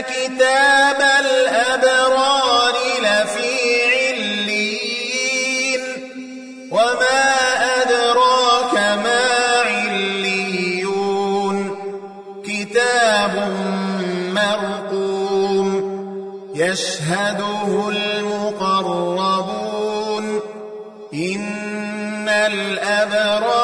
كتاب الأبرار لفي عليين. وما أدراك ما عليون. كتاب مرقوم يشهده المقربون. إن الأبرار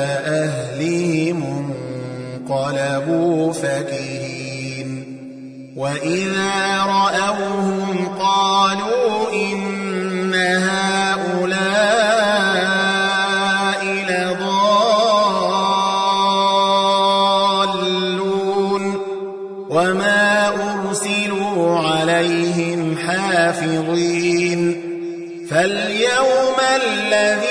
انقلبوا فكهين. وإذا رأوهم قالوا إن هؤلاء لضالون. وما أرسلوا عليهم حافظين. فاليوم الذين